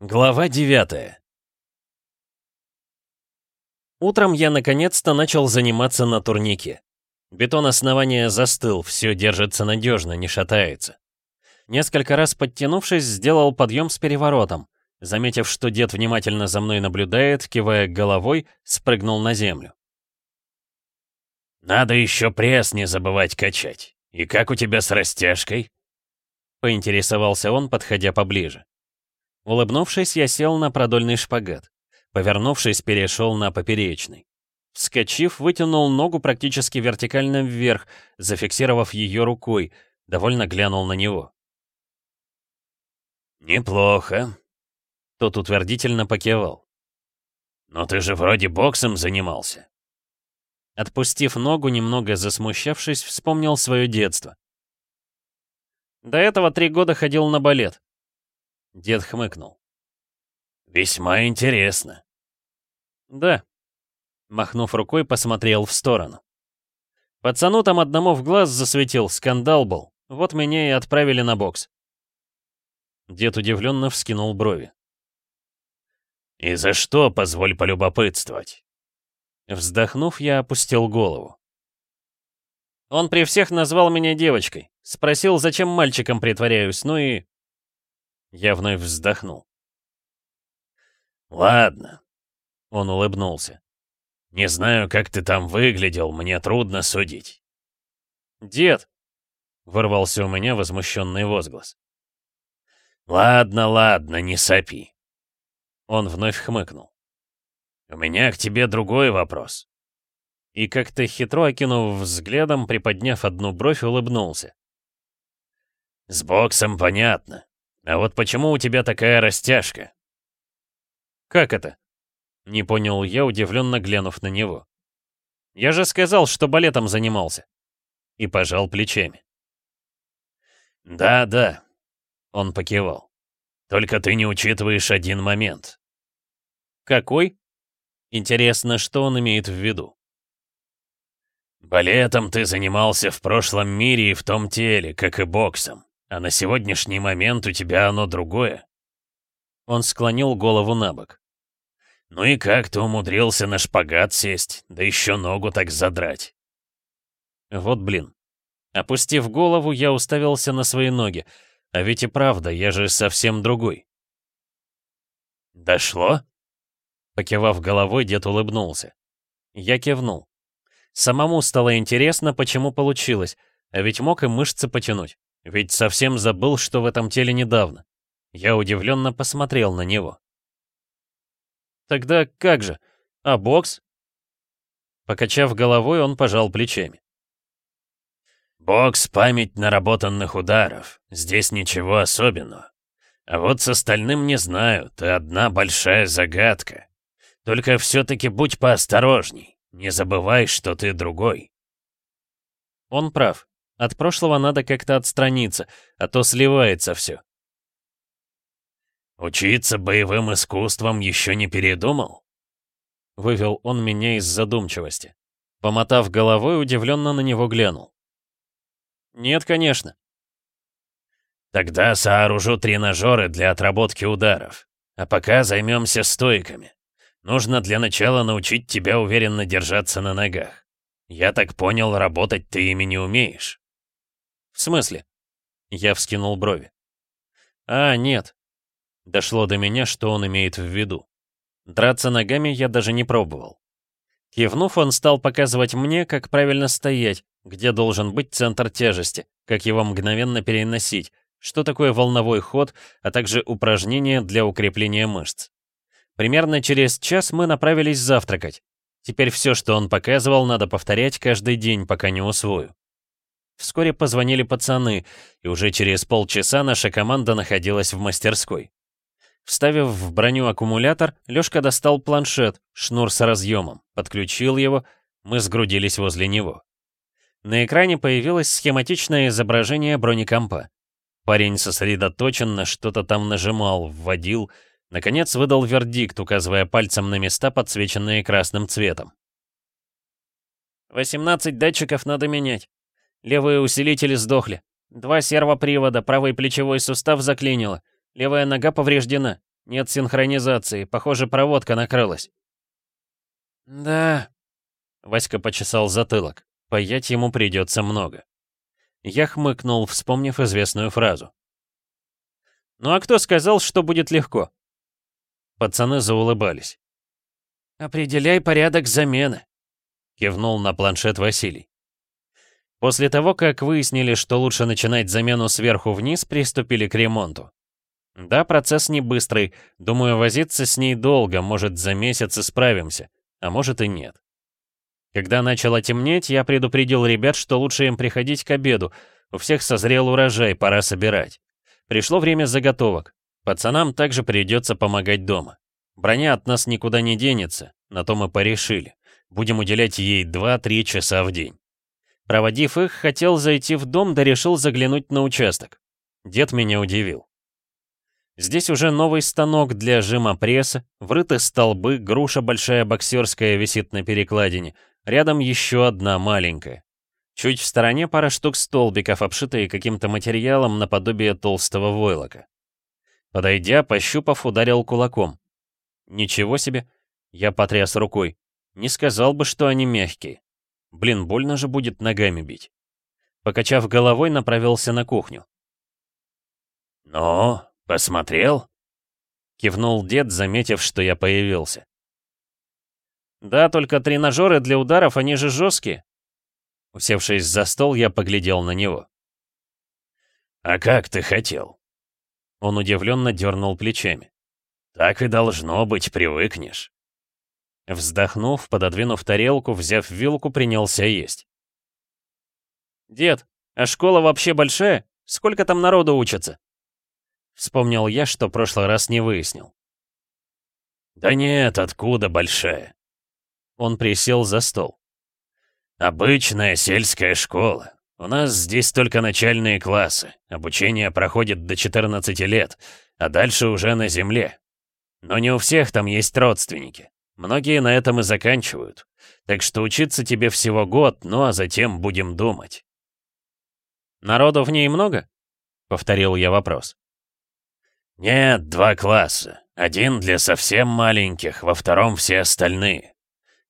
Глава 9 Утром я наконец-то начал заниматься на турнике. Бетон основания застыл, все держится надежно, не шатается. Несколько раз подтянувшись, сделал подъем с переворотом. Заметив, что дед внимательно за мной наблюдает, кивая головой, спрыгнул на землю. «Надо еще пресс не забывать качать. И как у тебя с растяжкой?» Поинтересовался он, подходя поближе. Улыбнувшись, я сел на продольный шпагат. Повернувшись, перешел на поперечный. Вскочив, вытянул ногу практически вертикально вверх, зафиксировав ее рукой, довольно глянул на него. «Неплохо», — тот утвердительно покивал. «Но ты же вроде боксом занимался». Отпустив ногу, немного засмущавшись, вспомнил свое детство. До этого три года ходил на балет. Дед хмыкнул. «Весьма интересно». «Да». Махнув рукой, посмотрел в сторону. Пацану там одному в глаз засветил, скандал был. Вот меня и отправили на бокс. Дед удивленно вскинул брови. «И за что, позволь полюбопытствовать?» Вздохнув, я опустил голову. Он при всех назвал меня девочкой. Спросил, зачем мальчиком притворяюсь, ну и... Я вновь вздохнул. «Ладно», — он улыбнулся. «Не знаю, как ты там выглядел, мне трудно судить». «Дед!» — ворвался у меня возмущенный возглас. «Ладно, ладно, не сопи». Он вновь хмыкнул. «У меня к тебе другой вопрос». И как-то хитро окинув взглядом, приподняв одну бровь, улыбнулся. «С боксом понятно. А вот почему у тебя такая растяжка?» «Как это?» Не понял я, удивленно глянув на него. «Я же сказал, что балетом занимался». И пожал плечами. «Да-да», — он покивал. «Только ты не учитываешь один момент». «Какой?» Интересно, что он имеет в виду. «Балетом ты занимался в прошлом мире и в том теле, как и боксом. А на сегодняшний момент у тебя оно другое. Он склонил голову на бок. Ну и как ты умудрился на шпагат сесть, да еще ногу так задрать? Вот блин. Опустив голову, я уставился на свои ноги. А ведь и правда, я же совсем другой. «Дошло?» Покивав головой, дед улыбнулся. Я кивнул. Самому стало интересно, почему получилось, а ведь мог и мышцы потянуть. Ведь совсем забыл, что в этом теле недавно. Я удивленно посмотрел на него. «Тогда как же? А бокс?» Покачав головой, он пожал плечами. «Бокс — память наработанных ударов. Здесь ничего особенного. А вот с остальным не знаю, ты одна большая загадка. Только все-таки будь поосторожней. Не забывай, что ты другой». Он прав. От прошлого надо как-то отстраниться, а то сливается все. «Учиться боевым искусствам еще не передумал?» Вывел он меня из задумчивости. Помотав головой, удивленно на него глянул. «Нет, конечно». «Тогда сооружу тренажеры для отработки ударов. А пока займемся стойками. Нужно для начала научить тебя уверенно держаться на ногах. Я так понял, работать ты ими не умеешь». «В смысле?» Я вскинул брови. «А, нет». Дошло до меня, что он имеет в виду. Драться ногами я даже не пробовал. Кивнув, он стал показывать мне, как правильно стоять, где должен быть центр тяжести, как его мгновенно переносить, что такое волновой ход, а также упражнения для укрепления мышц. Примерно через час мы направились завтракать. Теперь все, что он показывал, надо повторять каждый день, пока не усвою. Вскоре позвонили пацаны, и уже через полчаса наша команда находилась в мастерской. Вставив в броню аккумулятор, Лёшка достал планшет, шнур с разъемом, подключил его, мы сгрудились возле него. На экране появилось схематичное изображение бронекомпа. Парень сосредоточенно что-то там нажимал, вводил, наконец выдал вердикт, указывая пальцем на места, подсвеченные красным цветом. «18 датчиков надо менять. Левые усилители сдохли. Два сервопривода, правый плечевой сустав заклинило. Левая нога повреждена. Нет синхронизации, похоже, проводка накрылась. Да. Васька почесал затылок. Паять ему придется много. Я хмыкнул, вспомнив известную фразу. «Ну а кто сказал, что будет легко?» Пацаны заулыбались. «Определяй порядок замены», — кивнул на планшет Василий. После того, как выяснили, что лучше начинать замену сверху вниз, приступили к ремонту. Да, процесс не быстрый, думаю, возиться с ней долго, может, за месяц исправимся, а может и нет. Когда начало темнеть, я предупредил ребят, что лучше им приходить к обеду, у всех созрел урожай, пора собирать. Пришло время заготовок. Пацанам также придется помогать дома. Броня от нас никуда не денется, на то мы порешили. Будем уделять ей 2-3 часа в день. Проводив их, хотел зайти в дом, да решил заглянуть на участок. Дед меня удивил. Здесь уже новый станок для жима пресса, врыты столбы, груша большая боксерская висит на перекладине, рядом еще одна маленькая. Чуть в стороне пара штук столбиков, обшитые каким-то материалом наподобие толстого войлока. Подойдя, пощупав, ударил кулаком. Ничего себе, я потряс рукой. Не сказал бы, что они мягкие. Блин, больно же будет ногами бить. Покачав головой, направился на кухню. «Ну, посмотрел?» Кивнул дед, заметив, что я появился. «Да, только тренажеры для ударов, они же жесткие». Усевшись за стол, я поглядел на него. «А как ты хотел?» Он удивленно дернул плечами. «Так и должно быть, привыкнешь». Вздохнув, пододвинув тарелку, взяв вилку, принялся есть. «Дед, а школа вообще большая? Сколько там народу учатся?» Вспомнил я, что прошлый раз не выяснил. «Да нет, откуда большая?» Он присел за стол. «Обычная сельская школа. У нас здесь только начальные классы. Обучение проходит до 14 лет, а дальше уже на земле. Но не у всех там есть родственники. Многие на этом и заканчивают. Так что учиться тебе всего год, ну а затем будем думать. «Народу в ней много?» — повторил я вопрос. «Нет, два класса. Один для совсем маленьких, во втором все остальные.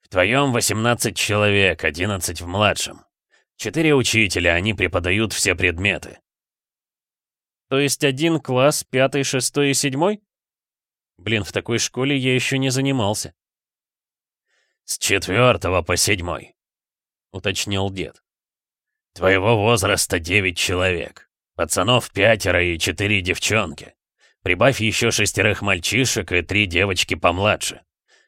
В твоем 18 человек, 11 в младшем. Четыре учителя, они преподают все предметы». «То есть один класс, пятый, шестой и седьмой?» Блин, в такой школе я еще не занимался. «С четвертого по седьмой», — уточнил дед. «Твоего возраста девять человек. Пацанов пятеро и четыре девчонки. Прибавь еще шестерых мальчишек и три девочки помладше.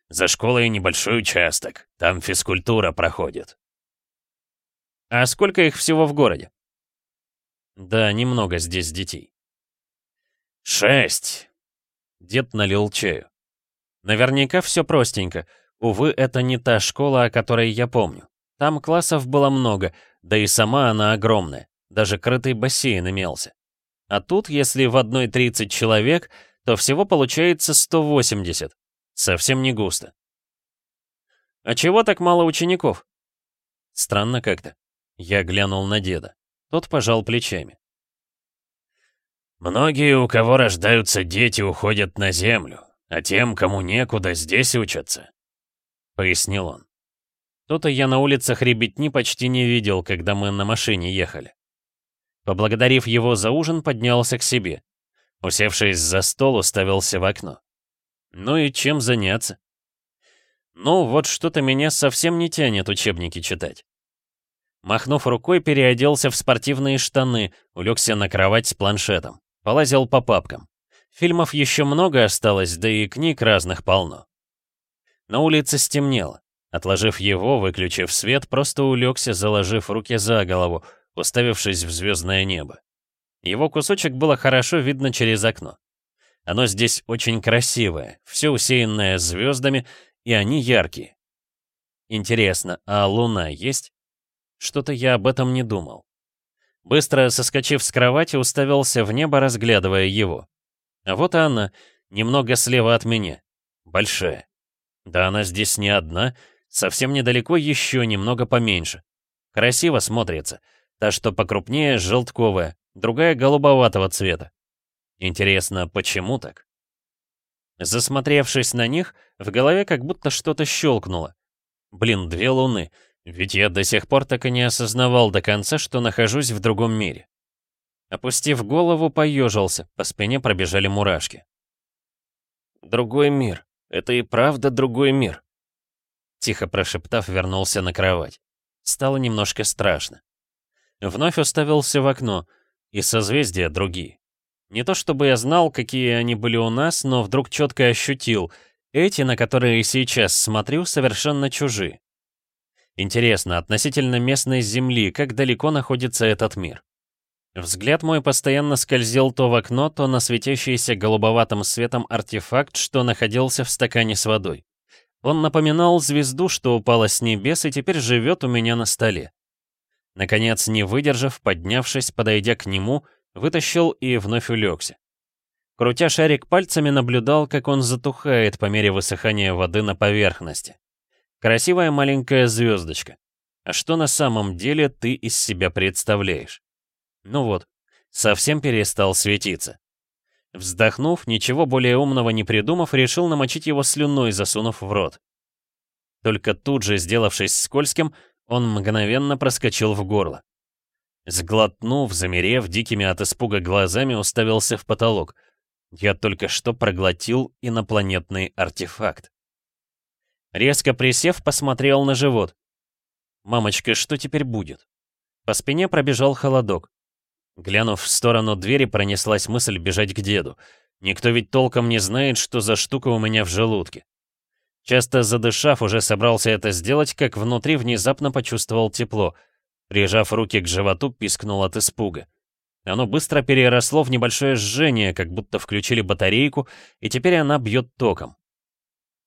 За школой небольшой участок, там физкультура проходит». «А сколько их всего в городе?» «Да, немного здесь детей». «Шесть!» Дед налил чаю. «Наверняка все простенько. Увы, это не та школа, о которой я помню. Там классов было много, да и сама она огромная. Даже крытый бассейн имелся. А тут, если в одной 30 человек, то всего получается 180. Совсем не густо. А чего так мало учеников? Странно как-то. Я глянул на деда. Тот пожал плечами. Многие, у кого рождаются дети, уходят на землю, а тем, кому некуда, здесь учатся пояснил он. То-то я на улицах ребятни почти не видел, когда мы на машине ехали. Поблагодарив его за ужин, поднялся к себе. Усевшись за стол, уставился в окно. Ну и чем заняться? Ну, вот что-то меня совсем не тянет учебники читать. Махнув рукой, переоделся в спортивные штаны, улегся на кровать с планшетом. Полазил по папкам. Фильмов еще много осталось, да и книг разных полно. На улице стемнело. Отложив его, выключив свет, просто улегся, заложив руки за голову, уставившись в звездное небо. Его кусочек было хорошо видно через окно. Оно здесь очень красивое, все усеянное звездами, и они яркие. Интересно, а луна есть? Что-то я об этом не думал. Быстро соскочив с кровати, уставился в небо, разглядывая его. А вот она, немного слева от меня. Большая. Да она здесь не одна, совсем недалеко еще немного поменьше. Красиво смотрится. Та, что покрупнее, желтковая, другая голубоватого цвета. Интересно, почему так? Засмотревшись на них, в голове как будто что-то щелкнуло. Блин, две луны. Ведь я до сих пор так и не осознавал до конца, что нахожусь в другом мире. Опустив голову, поежился, по спине пробежали мурашки. «Другой мир. Это и правда другой мир», Тихо прошептав, вернулся на кровать. Стало немножко страшно. Вновь уставился в окно, и созвездия другие. Не то чтобы я знал, какие они были у нас, но вдруг четко ощутил, эти, на которые сейчас смотрю, совершенно чужие. Интересно, относительно местной Земли, как далеко находится этот мир? Взгляд мой постоянно скользил то в окно, то на светящийся голубоватым светом артефакт, что находился в стакане с водой. Он напоминал звезду, что упала с небес и теперь живет у меня на столе. Наконец, не выдержав, поднявшись, подойдя к нему, вытащил и вновь улегся. Крутя шарик пальцами, наблюдал, как он затухает по мере высыхания воды на поверхности. Красивая маленькая звездочка. А что на самом деле ты из себя представляешь? Ну вот, совсем перестал светиться. Вздохнув, ничего более умного не придумав, решил намочить его слюной, засунув в рот. Только тут же, сделавшись скользким, он мгновенно проскочил в горло. Сглотнув, замерев, дикими от испуга глазами, уставился в потолок. Я только что проглотил инопланетный артефакт. Резко присев, посмотрел на живот. «Мамочка, что теперь будет?» По спине пробежал холодок. Глянув в сторону двери, пронеслась мысль бежать к деду. Никто ведь толком не знает, что за штука у меня в желудке. Часто задышав, уже собрался это сделать, как внутри внезапно почувствовал тепло. Прижав руки к животу, пискнул от испуга. Оно быстро переросло в небольшое жжение, как будто включили батарейку, и теперь она бьет током.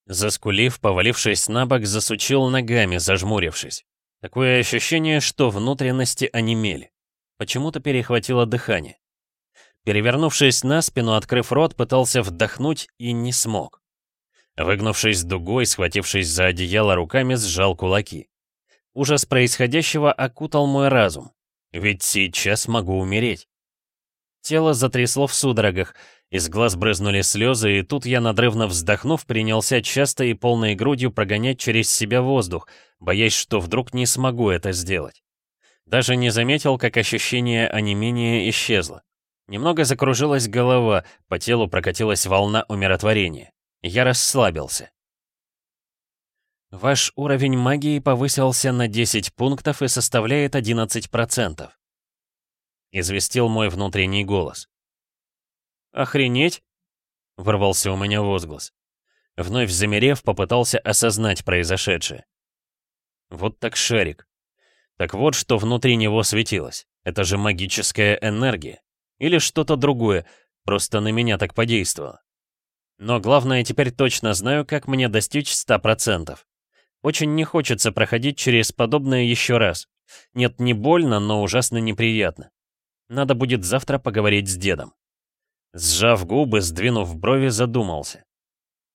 Заскулив, повалившись на бок, засучил ногами, зажмурившись. Такое ощущение, что внутренности онемели. Почему-то перехватило дыхание. Перевернувшись на спину, открыв рот, пытался вдохнуть и не смог. Выгнувшись дугой, схватившись за одеяло руками, сжал кулаки. Ужас происходящего окутал мой разум. Ведь сейчас могу умереть. Тело затрясло в судорогах, из глаз брызнули слезы, и тут я, надрывно вздохнув, принялся часто и полной грудью прогонять через себя воздух, боясь, что вдруг не смогу это сделать. Даже не заметил, как ощущение онемения исчезло. Немного закружилась голова, по телу прокатилась волна умиротворения. Я расслабился. Ваш уровень магии повысился на 10 пунктов и составляет 11%. Известил мой внутренний голос. «Охренеть!» — ворвался у меня возглас. Вновь замерев, попытался осознать произошедшее. Вот так шарик. Так вот, что внутри него светилось. Это же магическая энергия. Или что-то другое, просто на меня так подействовало. Но главное, теперь точно знаю, как мне достичь 100%. Очень не хочется проходить через подобное еще раз. Нет, не больно, но ужасно неприятно. Надо будет завтра поговорить с дедом. Сжав губы, сдвинув брови, задумался.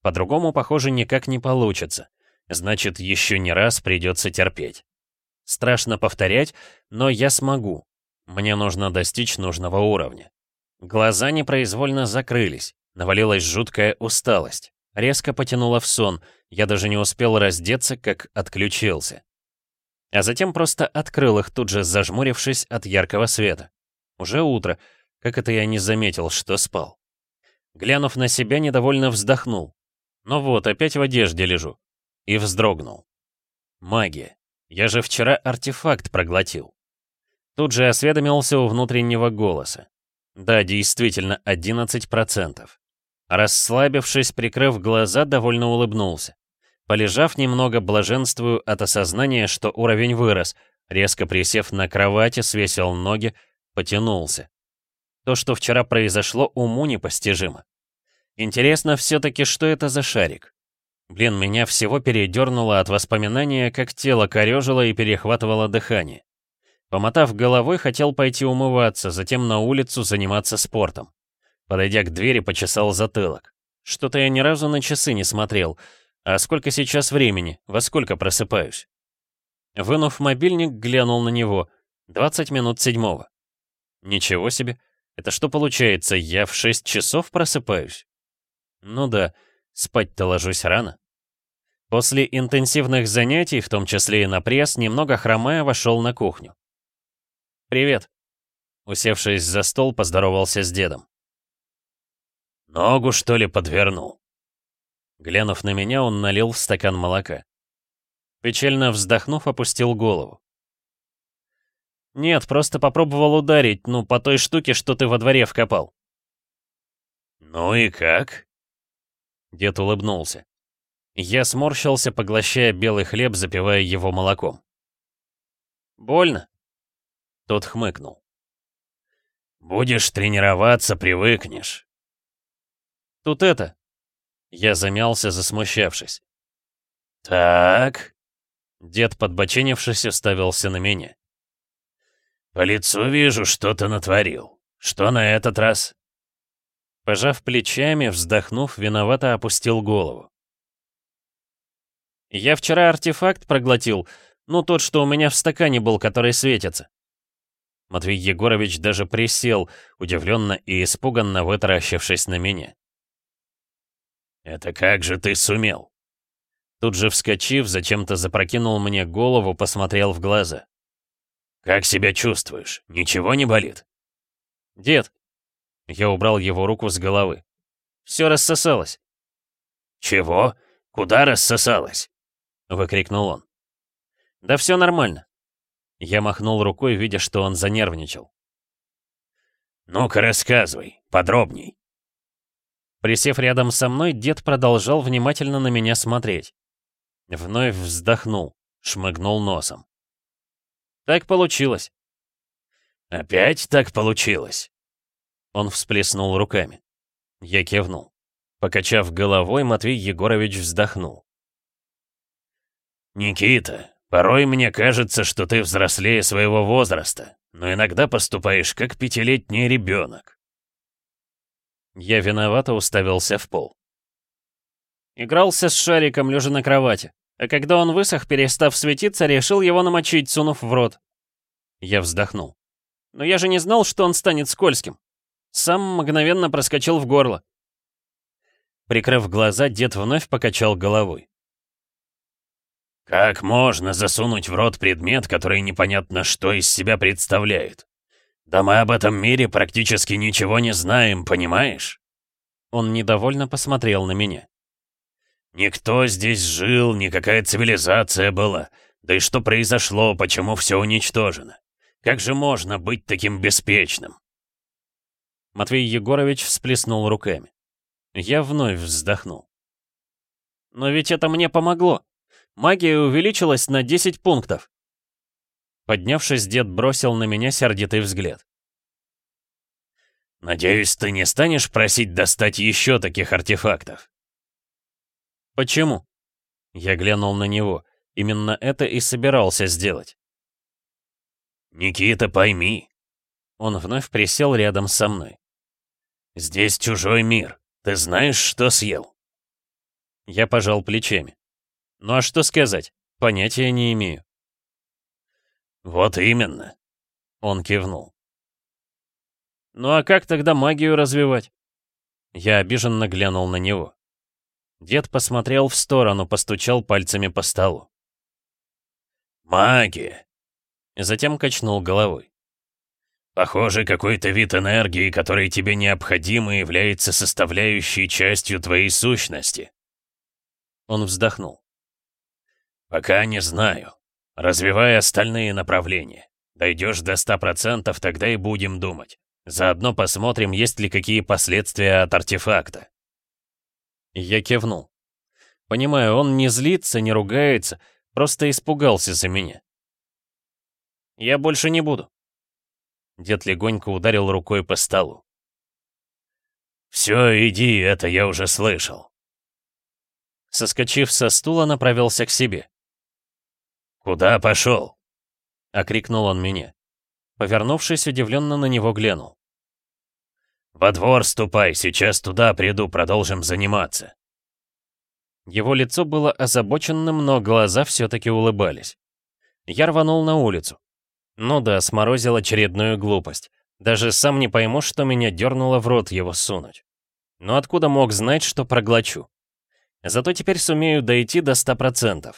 По-другому, похоже, никак не получится. Значит, еще не раз придется терпеть. Страшно повторять, но я смогу. Мне нужно достичь нужного уровня. Глаза непроизвольно закрылись, навалилась жуткая усталость. Резко потянуло в сон, я даже не успел раздеться, как отключился. А затем просто открыл их, тут же зажмурившись от яркого света. Уже утро, как это я не заметил, что спал. Глянув на себя, недовольно вздохнул. Ну вот, опять в одежде лежу. И вздрогнул. Магия. Я же вчера артефакт проглотил. Тут же осведомился у внутреннего голоса. Да, действительно, 11%. Расслабившись, прикрыв глаза, довольно улыбнулся. Полежав немного, блаженствую от осознания, что уровень вырос, резко присев на кровати, свесил ноги, потянулся. То, что вчера произошло, уму непостижимо. Интересно все-таки, что это за шарик? Блин, меня всего передернуло от воспоминания, как тело корежило и перехватывало дыхание. Помотав головой, хотел пойти умываться, затем на улицу заниматься спортом. Подойдя к двери, почесал затылок. Что-то я ни разу на часы не смотрел. А сколько сейчас времени? Во сколько просыпаюсь? Вынув мобильник, глянул на него. 20 минут седьмого. Ничего себе. Это что получается, я в 6 часов просыпаюсь? Ну да, Спать-то ложусь рано. После интенсивных занятий, в том числе и на пресс, немного хромая вошел на кухню. «Привет». Усевшись за стол, поздоровался с дедом. «Ногу, что ли, подвернул?» Глянув на меня, он налил в стакан молока. Печально вздохнув, опустил голову. «Нет, просто попробовал ударить, ну, по той штуке, что ты во дворе вкопал». «Ну и как?» Дед улыбнулся. Я сморщился, поглощая белый хлеб, запивая его молоком. «Больно?» Тот хмыкнул. «Будешь тренироваться, привыкнешь». «Тут это...» Я замялся, засмущавшись. «Так...» Дед, подбоченившись, уставился на меня. «По лицу вижу, что ты натворил. Что на этот раз?» Пожав плечами, вздохнув, виновато опустил голову. «Я вчера артефакт проглотил, ну тот, что у меня в стакане был, который светится». Матвей Егорович даже присел, удивленно и испуганно вытаращившись на меня. «Это как же ты сумел?» Тут же вскочив, зачем-то запрокинул мне голову, посмотрел в глаза. «Как себя чувствуешь? Ничего не болит?» «Дед!» Я убрал его руку с головы. «Все рассосалось». «Чего? Куда рассосалось?» Выкрикнул он. «Да все нормально». Я махнул рукой, видя, что он занервничал. «Ну-ка рассказывай, подробней». Присев рядом со мной, дед продолжал внимательно на меня смотреть. Вновь вздохнул, шмыгнул носом. Так получилось. Опять так получилось? Он всплеснул руками. Я кивнул. Покачав головой, Матвей Егорович вздохнул. «Никита, порой мне кажется, что ты взрослее своего возраста, но иногда поступаешь как пятилетний ребенок». Я виновато уставился в пол. Игрался с шариком, лежа на кровати. А когда он высох, перестав светиться, решил его намочить, сунув в рот. Я вздохнул. Но я же не знал, что он станет скользким. Сам мгновенно проскочил в горло. Прикрыв глаза, дед вновь покачал головой. «Как можно засунуть в рот предмет, который непонятно что из себя представляет? Да мы об этом мире практически ничего не знаем, понимаешь?» Он недовольно посмотрел на меня. Никто здесь жил, никакая цивилизация была. Да и что произошло, почему все уничтожено? Как же можно быть таким беспечным? Матвей Егорович всплеснул руками. Я вновь вздохнул. Но ведь это мне помогло. Магия увеличилась на 10 пунктов. Поднявшись, дед бросил на меня сердитый взгляд. «Надеюсь, ты не станешь просить достать еще таких артефактов?» «Почему?» Я глянул на него. Именно это и собирался сделать. «Никита, пойми!» Он вновь присел рядом со мной. «Здесь чужой мир. Ты знаешь, что съел?» Я пожал плечами. «Ну а что сказать? Понятия не имею». «Вот именно!» Он кивнул. «Ну а как тогда магию развивать?» Я обиженно глянул на него. Дед посмотрел в сторону, постучал пальцами по столу. «Магия!» Затем качнул головой. «Похоже, какой-то вид энергии, который тебе необходим и является составляющей частью твоей сущности». Он вздохнул. «Пока не знаю. Развивай остальные направления. Дойдешь до ста процентов, тогда и будем думать. Заодно посмотрим, есть ли какие последствия от артефакта». Я кивнул. Понимаю, он не злится, не ругается, просто испугался за меня. «Я больше не буду». Дед легонько ударил рукой по столу. «Все, иди, это я уже слышал». Соскочив со стула, направился к себе. «Куда пошел?» — окрикнул он меня. Повернувшись, удивленно на него глянул. «Во двор ступай, сейчас туда приду, продолжим заниматься». Его лицо было озабоченным, но глаза все-таки улыбались. Я рванул на улицу. Ну да, сморозил очередную глупость. Даже сам не пойму, что меня дернуло в рот его сунуть. Но откуда мог знать, что проглочу? Зато теперь сумею дойти до 100%.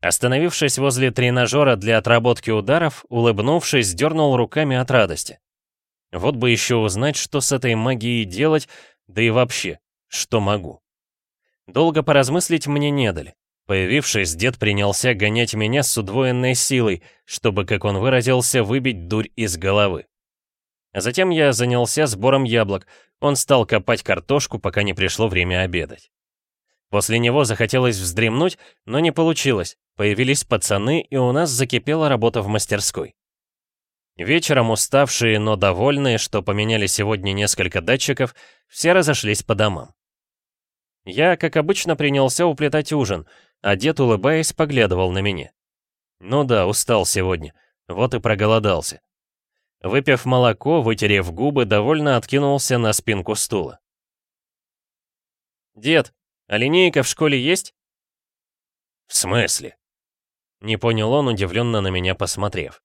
Остановившись возле тренажера для отработки ударов, улыбнувшись, дернул руками от радости. Вот бы еще узнать, что с этой магией делать, да и вообще, что могу. Долго поразмыслить мне не дали. Появившись, дед принялся гонять меня с удвоенной силой, чтобы, как он выразился, выбить дурь из головы. А затем я занялся сбором яблок, он стал копать картошку, пока не пришло время обедать. После него захотелось вздремнуть, но не получилось. Появились пацаны, и у нас закипела работа в мастерской. Вечером уставшие, но довольные, что поменяли сегодня несколько датчиков, все разошлись по домам. Я, как обычно, принялся уплетать ужин, а дед, улыбаясь, поглядывал на меня. Ну да, устал сегодня, вот и проголодался. Выпив молоко, вытерев губы, довольно откинулся на спинку стула. «Дед, а линейка в школе есть?» «В смысле?» Не понял он, удивленно на меня посмотрев.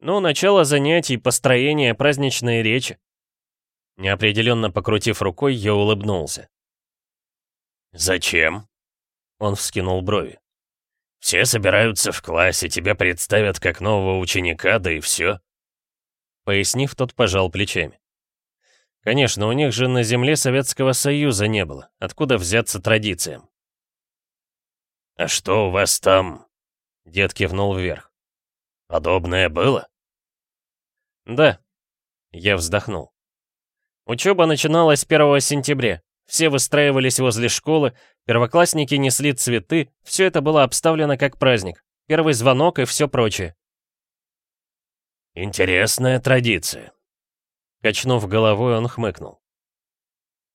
«Ну, начало занятий, построение праздничной речи». Неопределенно покрутив рукой, я улыбнулся. «Зачем?» Он вскинул брови. «Все собираются в классе, тебя представят как нового ученика, да и все». Пояснив, тот пожал плечами. Конечно, у них же на земле Советского Союза не было. Откуда взяться традициям? «А что у вас там?» Дед кивнул вверх. «Подобное было?» «Да». Я вздохнул. Учеба начиналась 1 сентября. Все выстраивались возле школы, первоклассники несли цветы, все это было обставлено как праздник. Первый звонок и все прочее. «Интересная традиция», Качнув головой, он хмыкнул.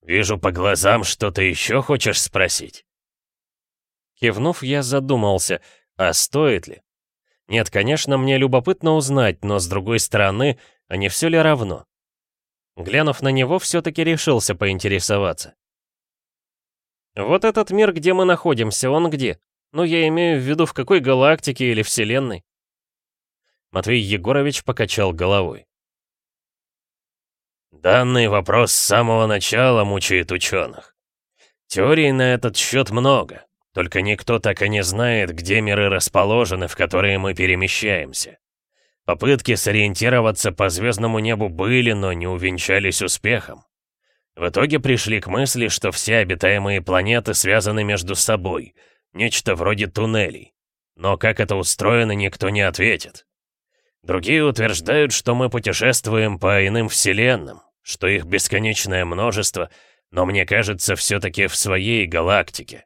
«Вижу по глазам, что ты еще хочешь спросить?» Кивнув, я задумался, а стоит ли? Нет, конечно, мне любопытно узнать, но с другой стороны, а не все ли равно? Глянув на него, все-таки решился поинтересоваться. Вот этот мир, где мы находимся, он где? Ну, я имею в виду, в какой галактике или вселенной? Матвей Егорович покачал головой. Данный вопрос с самого начала мучает ученых. Теорий на этот счет много, только никто так и не знает, где миры расположены, в которые мы перемещаемся. Попытки сориентироваться по звездному небу были, но не увенчались успехом. В итоге пришли к мысли, что все обитаемые планеты связаны между собой, нечто вроде туннелей. Но как это устроено, никто не ответит. Другие утверждают, что мы путешествуем по иным вселенным, что их бесконечное множество, но мне кажется, все-таки в своей галактике.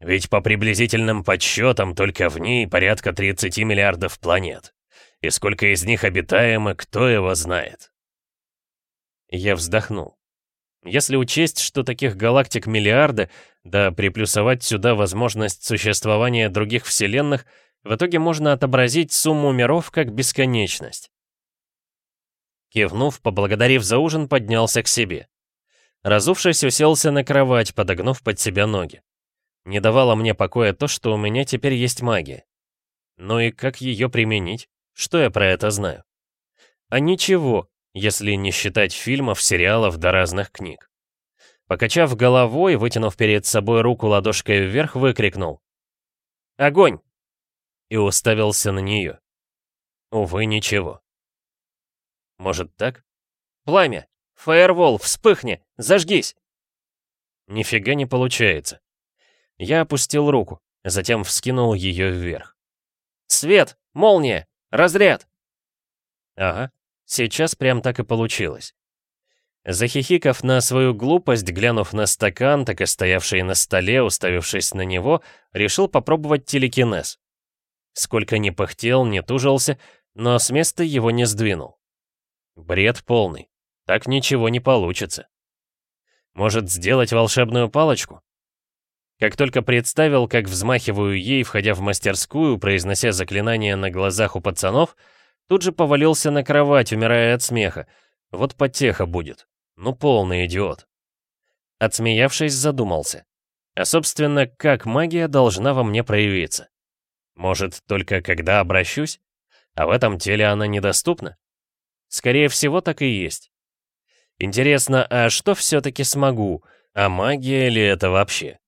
Ведь по приблизительным подсчетам только в ней порядка 30 миллиардов планет. И сколько из них обитаемо, кто его знает? Я вздохнул. Если учесть, что таких галактик миллиарды, да приплюсовать сюда возможность существования других вселенных — в итоге можно отобразить сумму миров как бесконечность. Кивнув, поблагодарив за ужин, поднялся к себе. Разувшись, уселся на кровать, подогнув под себя ноги. Не давало мне покоя то, что у меня теперь есть магия. Ну и как ее применить? Что я про это знаю? А ничего, если не считать фильмов, сериалов да разных книг. Покачав головой, вытянув перед собой руку ладошкой вверх, выкрикнул. «Огонь!» и уставился на нее. Увы, ничего. Может так? Пламя! Фаервол, вспыхни! Зажгись! Нифига не получается. Я опустил руку, затем вскинул ее вверх. Свет! Молния! Разряд! Ага, сейчас прям так и получилось. Захихикав на свою глупость, глянув на стакан, так и стоявший на столе, уставившись на него, решил попробовать телекинез. Сколько ни пыхтел, не тужился, но с места его не сдвинул. Бред полный. Так ничего не получится. Может, сделать волшебную палочку? Как только представил, как взмахиваю ей, входя в мастерскую, произнося заклинания на глазах у пацанов, тут же повалился на кровать, умирая от смеха. Вот потеха будет. Ну, полный идиот. Отсмеявшись, задумался. А, собственно, как магия должна во мне проявиться? Может, только когда обращусь? А в этом теле она недоступна? Скорее всего, так и есть. Интересно, а что все-таки смогу? А магия ли это вообще?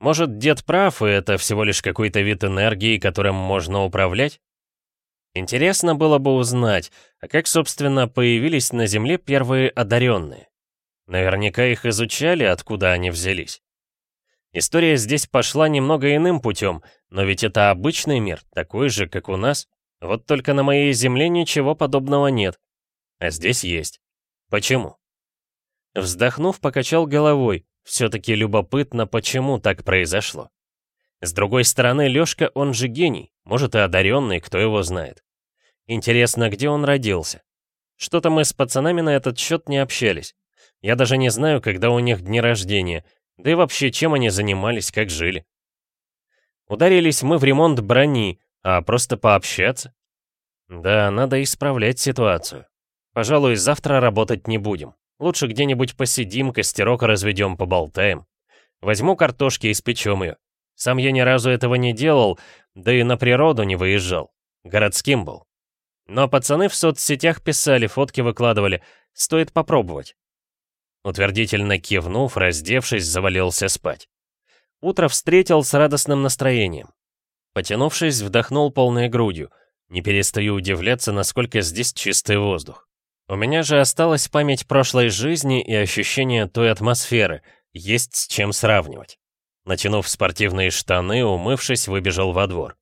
Может, дед прав, и это всего лишь какой-то вид энергии, которым можно управлять? Интересно было бы узнать, а как, собственно, появились на Земле первые одаренные? Наверняка их изучали, откуда они взялись. История здесь пошла немного иным путем, но ведь это обычный мир, такой же, как у нас. Вот только на моей Земле ничего подобного нет. А здесь есть. Почему? Вздохнув, покачал головой. Все-таки любопытно, почему так произошло. С другой стороны, Лёшка, он же гений, может и одаренный, кто его знает. Интересно, где он родился? Что-то мы с пацанами на этот счет не общались. Я даже не знаю, когда у них дни рождения, да и вообще, чем они занимались, как жили. Ударились мы в ремонт брони, а просто пообщаться? Да, надо исправлять ситуацию. Пожалуй, завтра работать не будем. Лучше где-нибудь посидим, костерок разведем, поболтаем. Возьму картошки и испечем ее. Сам я ни разу этого не делал, да и на природу не выезжал. Городским был. Но пацаны в соцсетях писали, фотки выкладывали. Стоит попробовать. Утвердительно кивнув, раздевшись, завалился спать. Утро встретил с радостным настроением. Потянувшись, вдохнул полной грудью. Не перестаю удивляться, насколько здесь чистый воздух. У меня же осталась память прошлой жизни и ощущение той атмосферы, есть с чем сравнивать. Натянув спортивные штаны, умывшись, выбежал во двор.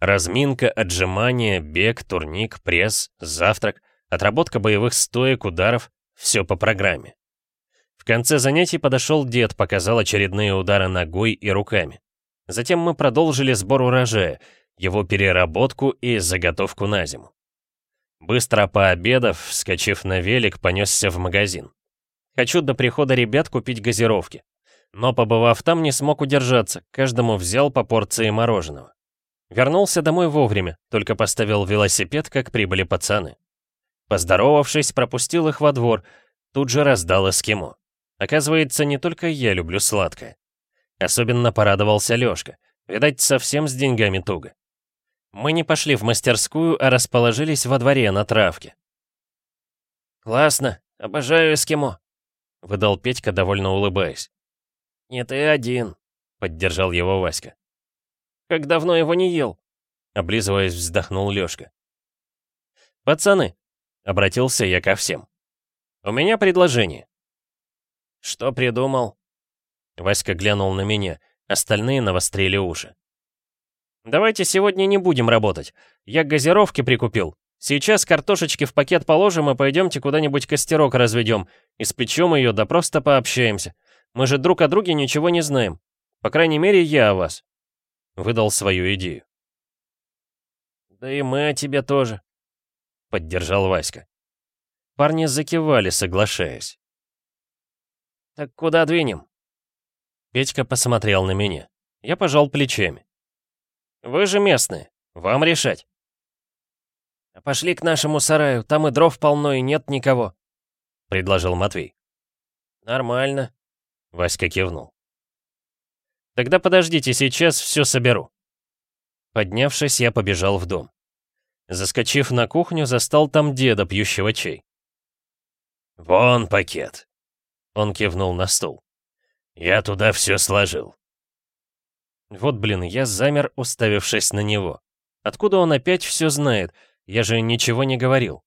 Разминка, отжимания, бег, турник, пресс, завтрак, отработка боевых стоек, ударов — все по программе. В конце занятий подошел дед, показал очередные удары ногой и руками. Затем мы продолжили сбор урожая, его переработку и заготовку на зиму. Быстро пообедав, вскочив на велик, понесся в магазин. Хочу до прихода ребят купить газировки. Но побывав там, не смог удержаться, каждому взял по порции мороженого. Вернулся домой вовремя, только поставил велосипед, как прибыли пацаны. Поздоровавшись, пропустил их во двор, тут же раздал эскимо. Оказывается, не только я люблю сладкое. Особенно порадовался Лёшка. Видать, совсем с деньгами туго. Мы не пошли в мастерскую, а расположились во дворе на травке. «Классно, обожаю эскимо», — выдал Петька, довольно улыбаясь. «Не ты один», — поддержал его Васька. «Как давно его не ел?» — облизываясь, вздохнул Лёшка. «Пацаны», — обратился я ко всем. «У меня предложение». «Что придумал?» Васька глянул на меня, остальные навострили уши. «Давайте сегодня не будем работать. Я газировки прикупил. Сейчас картошечки в пакет положим и пойдемте куда-нибудь костерок разведем. Испечем ее, да просто пообщаемся. Мы же друг о друге ничего не знаем. По крайней мере, я о вас. Выдал свою идею. Да и мы о тебе тоже. Поддержал Васька. Парни закивали, соглашаясь. Так куда двинем? Петька посмотрел на меня. Я пожал плечами. Вы же местные, вам решать. А пошли к нашему сараю, там и дров полно, и нет никого. Предложил Матвей. Нормально. Васька кивнул. «Тогда подождите, сейчас все соберу». Поднявшись, я побежал в дом. Заскочив на кухню, застал там деда, пьющего чай. «Вон пакет», — он кивнул на стул. «Я туда все сложил». Вот, блин, я замер, уставившись на него. Откуда он опять все знает? Я же ничего не говорил.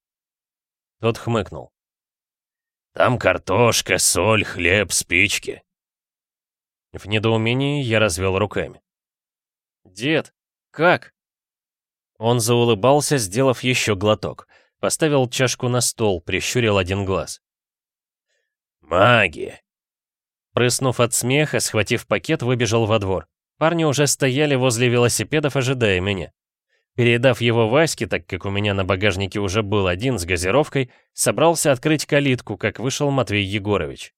Тот хмыкнул. Там картошка, соль, хлеб, спички». В недоумении я развел руками. «Дед, как?» Он заулыбался, сделав еще глоток. Поставил чашку на стол, прищурил один глаз. «Маги!» Прыснув от смеха, схватив пакет, выбежал во двор. Парни уже стояли возле велосипедов, ожидая меня. Передав его Ваське, так как у меня на багажнике уже был один с газировкой, собрался открыть калитку, как вышел Матвей Егорович.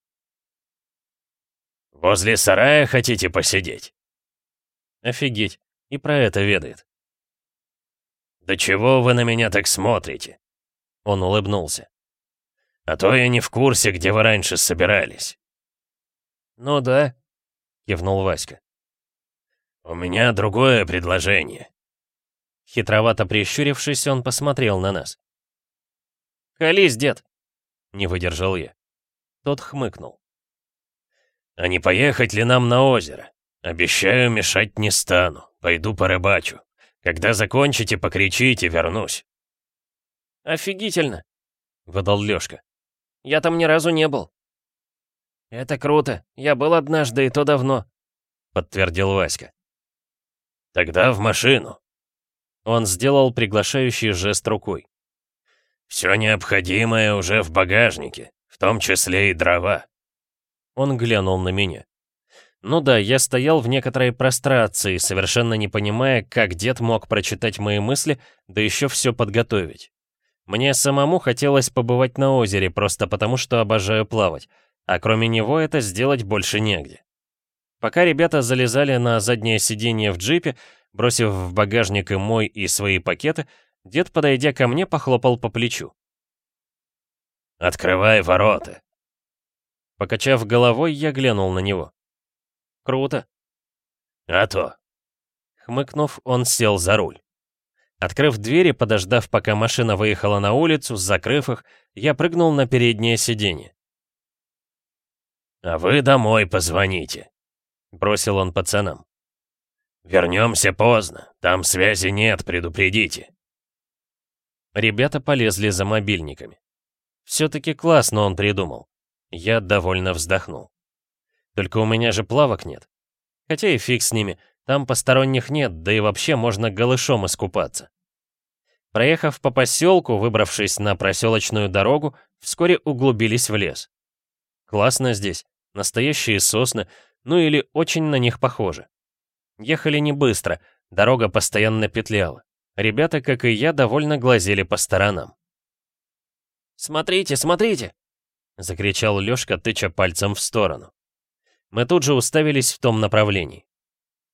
«Возле сарая хотите посидеть?» Офигеть, и про это ведает. «Да чего вы на меня так смотрите?» Он улыбнулся. «А то я не в курсе, где вы раньше собирались». «Ну да», — кивнул Васька. «У меня другое предложение. Хитровато прищурившись, он посмотрел на нас. «Колись, дед!» Не выдержал я. Тот хмыкнул. А не поехать ли нам на озеро? Обещаю, мешать не стану. Пойду порыбачу. Когда закончите, покричите, вернусь». «Офигительно!» — выдал Лёшка. «Я там ни разу не был». «Это круто. Я был однажды, и то давно», — подтвердил Васька. «Тогда в машину». Он сделал приглашающий жест рукой. «Все необходимое уже в багажнике, в том числе и дрова». Он глянул на меня. Ну да, я стоял в некоторой прострации, совершенно не понимая, как дед мог прочитать мои мысли, да еще все подготовить. Мне самому хотелось побывать на озере, просто потому что обожаю плавать, а кроме него это сделать больше негде. Пока ребята залезали на заднее сиденье в джипе, бросив в багажник и мой, и свои пакеты, дед, подойдя ко мне, похлопал по плечу. «Открывай ворота!» Покачав головой, я глянул на него. «Круто!» «А то!» Хмыкнув, он сел за руль. Открыв двери, подождав, пока машина выехала на улицу, закрыв их, я прыгнул на переднее сиденье. «А вы домой позвоните», — бросил он пацанам. «Вернемся поздно, там связи нет, предупредите». Ребята полезли за мобильниками. Все-таки классно он придумал. Я довольно вздохнул. Только у меня же плавок нет. Хотя и фиг с ними, там посторонних нет, да и вообще можно голышом искупаться. Проехав по поселку, выбравшись на проселочную дорогу, вскоре углубились в лес. Классно здесь, настоящие сосны, ну или очень на них похожи. Ехали не быстро, дорога постоянно петляла. Ребята, как и я, довольно глазели по сторонам. «Смотрите, смотрите!» — закричал Лёшка, тыча пальцем в сторону. Мы тут же уставились в том направлении.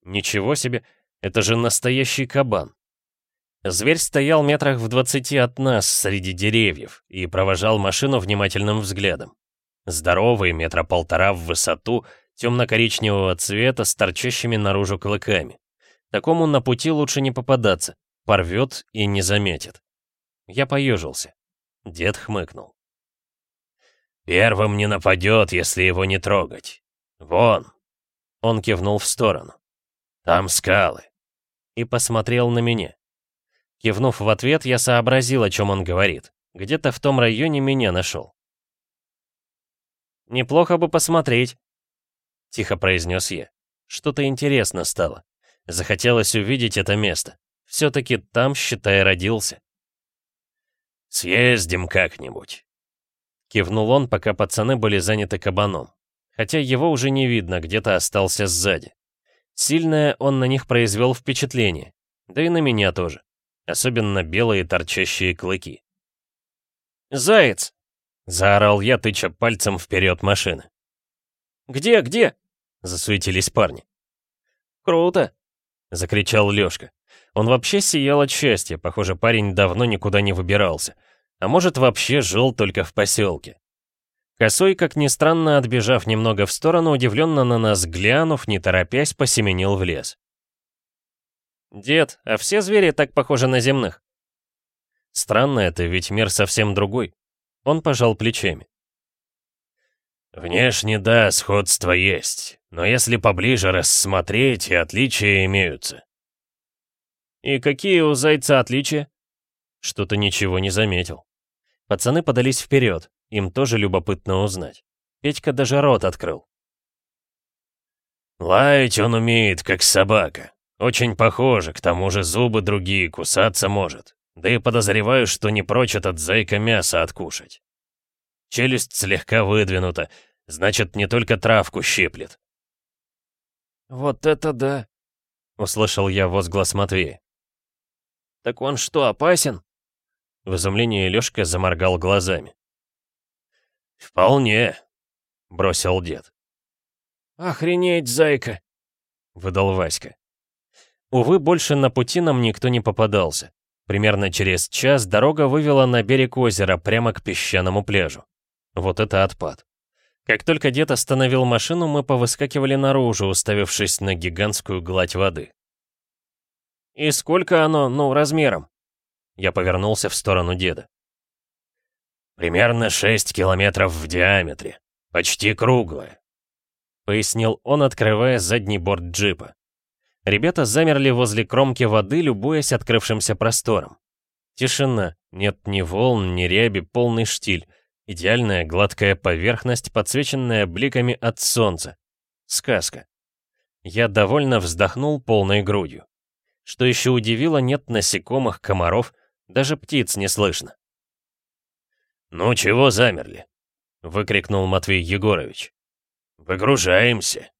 Ничего себе, это же настоящий кабан. Зверь стоял метрах в двадцати от нас среди деревьев и провожал машину внимательным взглядом. Здоровый, метра полтора в высоту, темно-коричневого цвета с торчащими наружу клыками. Такому на пути лучше не попадаться, порвет и не заметит. Я поежился. Дед хмыкнул. «Первым не нападет, если его не трогать. «Вон!» Он кивнул в сторону. «Там скалы!» И посмотрел на меня. Кивнув в ответ, я сообразил, о чем он говорит. Где-то в том районе меня нашел. «Неплохо бы посмотреть», — тихо произнес я. Что-то интересно стало. Захотелось увидеть это место. Все-таки там, считай, родился. «Съездим как-нибудь», — кивнул он, пока пацаны были заняты кабаном хотя его уже не видно, где-то остался сзади. Сильное он на них произвел впечатление, да и на меня тоже, особенно белые торчащие клыки. «Заяц!» — заорал я, тыча пальцем вперед машины. «Где, где?» — засуетились парни. «Круто!» — закричал Лёшка. Он вообще сиял от счастья, похоже, парень давно никуда не выбирался. А может, вообще жил только в поселке. Косой, как ни странно, отбежав немного в сторону, удивленно на нас глянув, не торопясь, посеменил в лес. «Дед, а все звери так похожи на земных?» Странно это, ведь мир совсем другой. Он пожал плечами. «Внешне, да, сходство есть, но если поближе рассмотреть, и отличия имеются». «И какие у зайца отличия?» Что-то ничего не заметил. Пацаны подались вперед. Им тоже любопытно узнать. Петька даже рот открыл. «Лаять он умеет, как собака. Очень похоже, к тому же зубы другие, кусаться может. Да и подозреваю, что не прочь этот зайка мясо откушать. Челюсть слегка выдвинута, значит, не только травку щиплет». «Вот это да!» — услышал я возглас Матвея. «Так он что, опасен?» В изумлении Лёшка заморгал глазами. «Вполне», — бросил дед. «Охренеть, зайка!» — выдал Васька. Увы, больше на пути нам никто не попадался. Примерно через час дорога вывела на берег озера прямо к песчаному пляжу. Вот это отпад. Как только дед остановил машину, мы повыскакивали наружу, уставившись на гигантскую гладь воды. «И сколько оно, ну, размером?» Я повернулся в сторону деда. Примерно 6 километров в диаметре. Почти круглое. пояснил он, открывая задний борт джипа. Ребята замерли возле кромки воды, любуясь открывшимся простором. Тишина, нет ни волн, ни ряби, полный штиль. Идеальная гладкая поверхность, подсвеченная бликами от солнца. Сказка. Я довольно вздохнул полной грудью. Что еще удивило, нет насекомых, комаров, даже птиц не слышно. «Ну чего замерли?» — выкрикнул Матвей Егорович. «Выгружаемся!»